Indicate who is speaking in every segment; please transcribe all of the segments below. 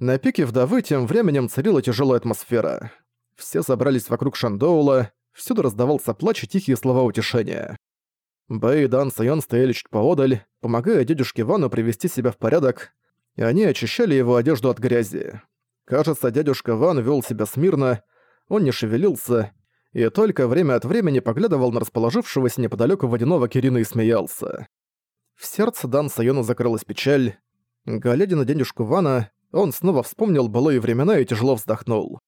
Speaker 1: На пике вдовы тем временем царила тяжелая атмосфера. Все собрались вокруг Шандоула, всюду раздавался плач и тихие слова утешения. Бэй и Дан Сайон стояли чуть поодаль, помогая дядюшке Вану привести себя в порядок, и они очищали его одежду от грязи. Кажется, дядюшка Ван вел себя смирно, он не шевелился, и только время от времени поглядывал на расположившегося неподалеку водяного Кирина и смеялся. В сердце Дан Сайона закрылась печаль. Глядя на дядюшку Вана, он снова вспомнил былые времена и тяжело вздохнул.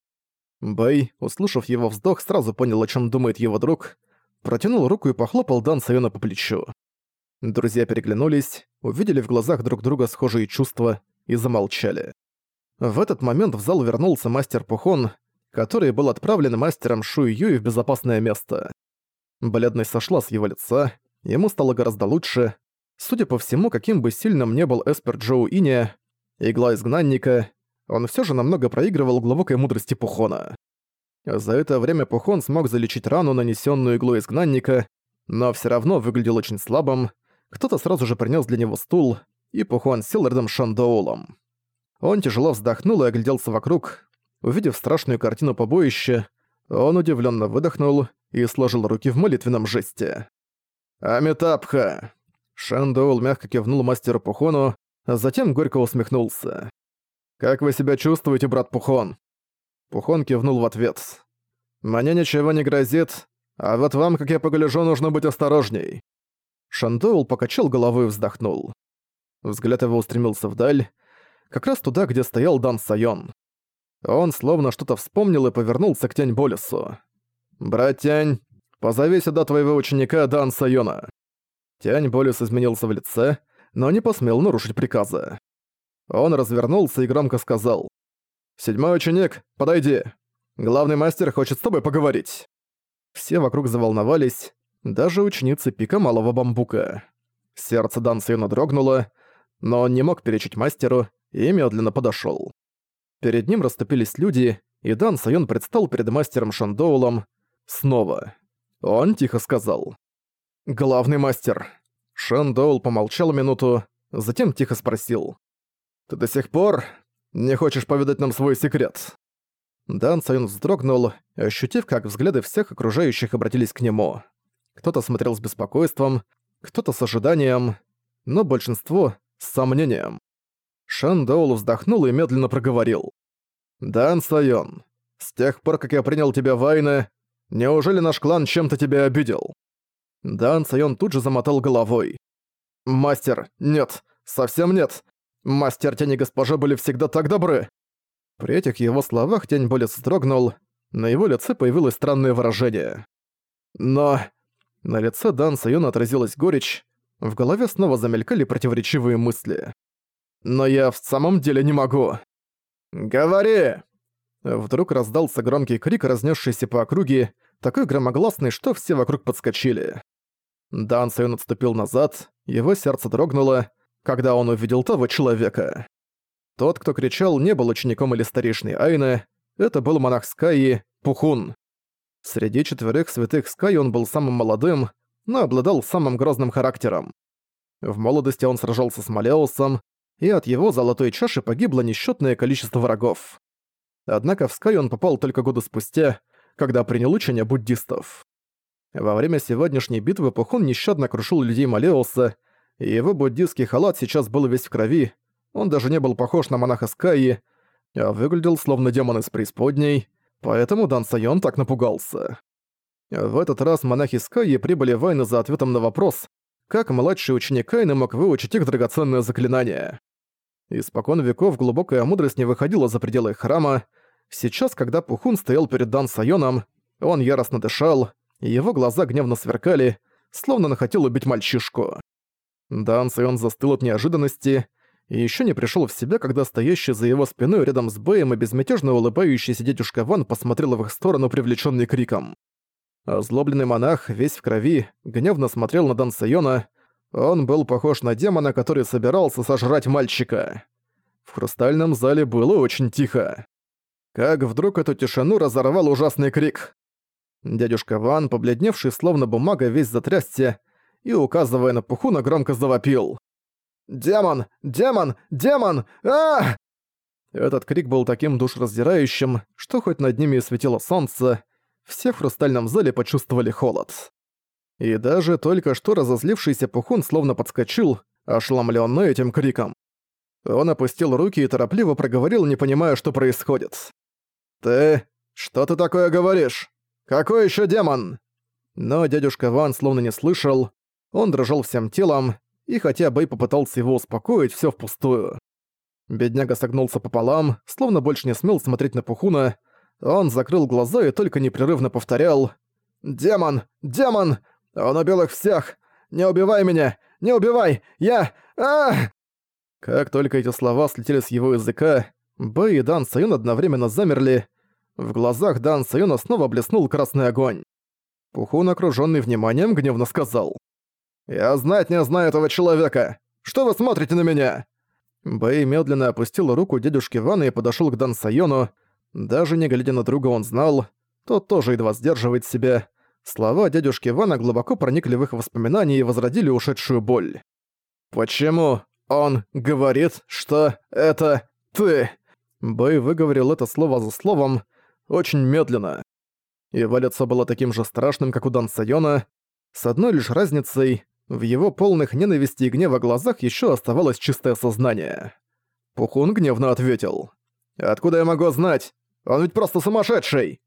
Speaker 1: Бэй, услышав его вздох, сразу понял, о чем думает его друг, протянул руку и похлопал Дан Сайона по плечу. Друзья переглянулись, увидели в глазах друг друга схожие чувства и замолчали. В этот момент в зал вернулся мастер Пухон, который был отправлен мастером Шуй Юй в безопасное место. Бледность сошла с его лица, ему стало гораздо лучше. Судя по всему, каким бы сильным не был Эспер Джоу Иня, игла изгнанника, он все же намного проигрывал глубокой мудрости Пухона. За это время Пухон смог залечить рану, нанесенную иглой изгнанника, но все равно выглядел очень слабым. Кто-то сразу же принес для него стул, и Пухон сел рядом с Шандоулом. Он тяжело вздохнул и огляделся вокруг. Увидев страшную картину побоища, он удивленно выдохнул и сложил руки в молитвенном жесте. «Амитабха!» Шандоул мягко кивнул мастеру Пухону, затем горько усмехнулся. «Как вы себя чувствуете, брат Пухон?» Пухон кивнул в ответ. «Мне ничего не грозит, а вот вам, как я погляжу, нужно быть осторожней». Шандоул покачал головой и вздохнул. Взгляд его устремился вдаль, как раз туда, где стоял Дан Сайон. Он словно что-то вспомнил и повернулся к Тянь Болесу. «Брат Тянь, позови сюда твоего ученика Дан Сайона». Тянь Болес изменился в лице, но не посмел нарушить приказа. Он развернулся и громко сказал. «Седьмой ученик, подойди. Главный мастер хочет с тобой поговорить». Все вокруг заволновались, даже ученицы пика малого бамбука. Сердце Дан Сайона дрогнуло, но он не мог перечить мастеру и медленно подошёл. Перед ним расступились люди, и Дан Сайон предстал перед мастером Шандоулом снова. Он тихо сказал. «Главный мастер». Шандоул помолчал минуту, затем тихо спросил. «Ты до сих пор не хочешь поведать нам свой секрет?» Дан Сайон вздрогнул, ощутив, как взгляды всех окружающих обратились к нему. Кто-то смотрел с беспокойством, кто-то с ожиданием, но большинство — с сомнением. Шандоул вздохнул и медленно проговорил. «Дан Сайон, с тех пор, как я принял тебя в Айне, неужели наш клан чем-то тебя обидел?» Дан Сайон тут же замотал головой. «Мастер, нет, совсем нет. Мастер Тень и Госпожа были всегда так добры!» При этих его словах Тень Болес вздрогнул, на его лице появилось странное выражение. Но... На лице Дан Сайона отразилась горечь, в голове снова замелькали противоречивые мысли. «Но я в самом деле не могу!» «Говори!» Вдруг раздался громкий крик, разнесшийся по округе, такой громогласный, что все вокруг подскочили. Дан Сайон отступил назад, его сердце дрогнуло, когда он увидел того человека. Тот, кто кричал, не был учеником или старейшиной Айны, это был монах Скайи, Пухун. Среди четверых святых Скайи он был самым молодым, но обладал самым грозным характером. В молодости он сражался с Малеусом, и от его золотой чаши погибло несчетное количество врагов. Однако в Скай он попал только годы спустя, когда принял учение буддистов. Во время сегодняшней битвы Пухун нещадно крушил людей Малеуса, и его буддийский халат сейчас был весь в крови, он даже не был похож на монаха Скайи, а выглядел словно демон из преисподней, поэтому Дан Сайон так напугался. В этот раз монахи Скайи прибыли в Вайны за ответом на вопрос, как младший ученик Кайны мог выучить их драгоценное заклинание. Испокон веков глубокая мудрость не выходила за пределы храма. Сейчас, когда Пухун стоял перед Дан Сайоном, он яростно дышал, его глаза гневно сверкали, словно он хотел убить мальчишку. Дан Сайон застыл от неожиданности и еще не пришел в себя, когда стоящий за его спиной рядом с Бэем и безмятежно улыбающийся дядюшка Ван посмотрел в их сторону, привлеченный криком. Озлобленный монах, весь в крови, гневно смотрел на Дан Сайона. Он был похож на демона, который собирался сожрать мальчика. В хрустальном зале было очень тихо. Как вдруг эту тишину разорвал ужасный крик. Дядюшка Ван, побледневший словно бумага, весь затрясся и, указывая на Пухуна, громко завопил. «Демон! Демон! Демон! а Этот крик был таким душраздирающим, что хоть над ними и светило солнце, все в хрустальном зале почувствовали холод. И даже только что разозлившийся Пухун словно подскочил, ошеломлённый этим криком. Он опустил руки и торопливо проговорил, не понимая, что происходит. «Ты? Что ты такое говоришь? Какой ещё демон?» Но дядюшка Ван словно не слышал, он дрожал всем телом, и хотя Бэй попытался его успокоить, всё впустую. Бедняга согнулся пополам, словно больше не смел смотреть на Пухуна, он закрыл глаза и только непрерывно повторял «Демон! Демон! Он убил их всех! Не убивай меня! Не убивай! Я... а Как только эти слова слетели с его языка, Бэй и Дан Сайон одновременно замерли. В глазах Дан Сайона снова блеснул красный огонь. Пухун, окружённый вниманием, гневно сказал. «Я знать не знаю этого человека! Что вы смотрите на меня?» Бэй медленно опустил руку дядюшки Вана и подошёл к Дан Сайону. Даже не глядя на друга, он знал, тот тоже едва сдерживает себя. Слова дядюшки Вана глубоко проникли в их воспоминания и возродили ушедшую боль. «Почему он говорит, что это ты?» Бэй выговорил это слово за словом, очень медленно. Его лицо было таким же страшным, как у Дан Сайона, с одной лишь разницей, в его полных ненависти и гнева глазах еще оставалось чистое сознание. Пухун гневно ответил. «Откуда я могу знать? Он ведь просто сумасшедший!»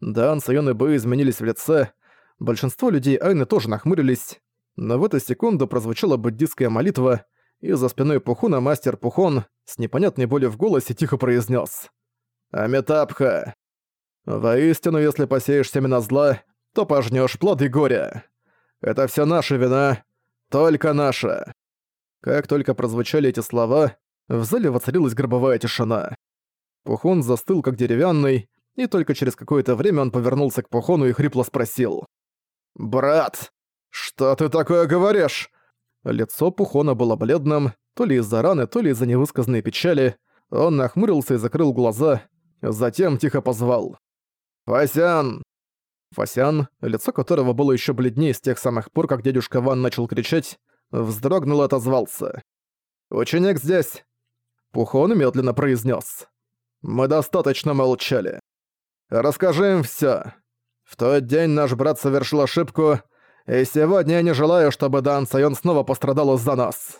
Speaker 1: Дан, Сайон и Бэй изменились в лице. Большинство людей Айны тоже нахмурились. Но в эту секунду прозвучала буддистская молитва, и за спиной Пухуна мастер Пухон с непонятной болью в голосе тихо произнес: «Амитабха! Воистину, если посеешь семена зла, то пожнешь плоды горя. Это все наша вина, только наша». Как только прозвучали эти слова, в зале воцарилась гробовая тишина. Пухон застыл как деревянный, и только через какое-то время он повернулся к Пухону и хрипло спросил. «Брат, что ты такое говоришь?» Лицо Пухона было бледным, то ли из-за раны, то ли из-за невысказанной печали. Он нахмурился и закрыл глаза, затем тихо позвал. «Фасян!» Фасян, лицо которого было еще бледнее с тех самых пор, как дядюшка Ван начал кричать, вздрогнул и отозвался. «Ученик здесь!» Пухон медленно произнес. Мы достаточно молчали. Расскажи им всё. В тот день наш брат совершил ошибку, и сегодня я не желаю, чтобы Дан Сайон снова пострадал из-за нас».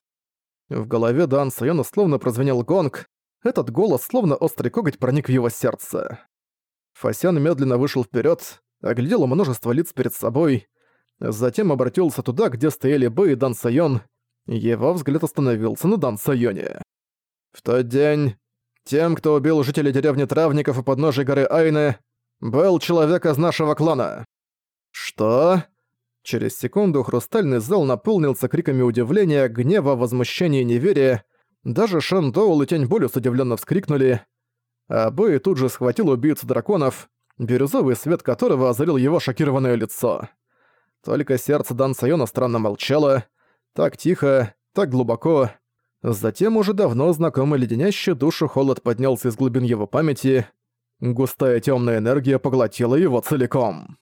Speaker 1: В голове Дан Сайона словно прозвенел гонг, этот голос, словно острый коготь, проник в его сердце. Фасян медленно вышел вперед, оглядел множество лиц перед собой, затем обратился туда, где стояли Бэй и Дан Сайон, его взгляд остановился на Дан Сайоне. В тот день тем, кто убил жителей деревни Травников и подножия горы Айны, был человек из нашего клана». «Что?» Через секунду хрустальный зал наполнился криками удивления, гнева, возмущения и неверия. Даже Шэн Доул и Тень Болю удивленно вскрикнули. А Бэй тут же схватил убийцу драконов, бирюзовый свет которого озарил его шокированное лицо. Только сердце Дан Сайона странно молчало. Так тихо, так глубоко, Затем уже давно знакомый леденящий душу холод поднялся из глубин его памяти. Густая темная энергия поглотила его целиком.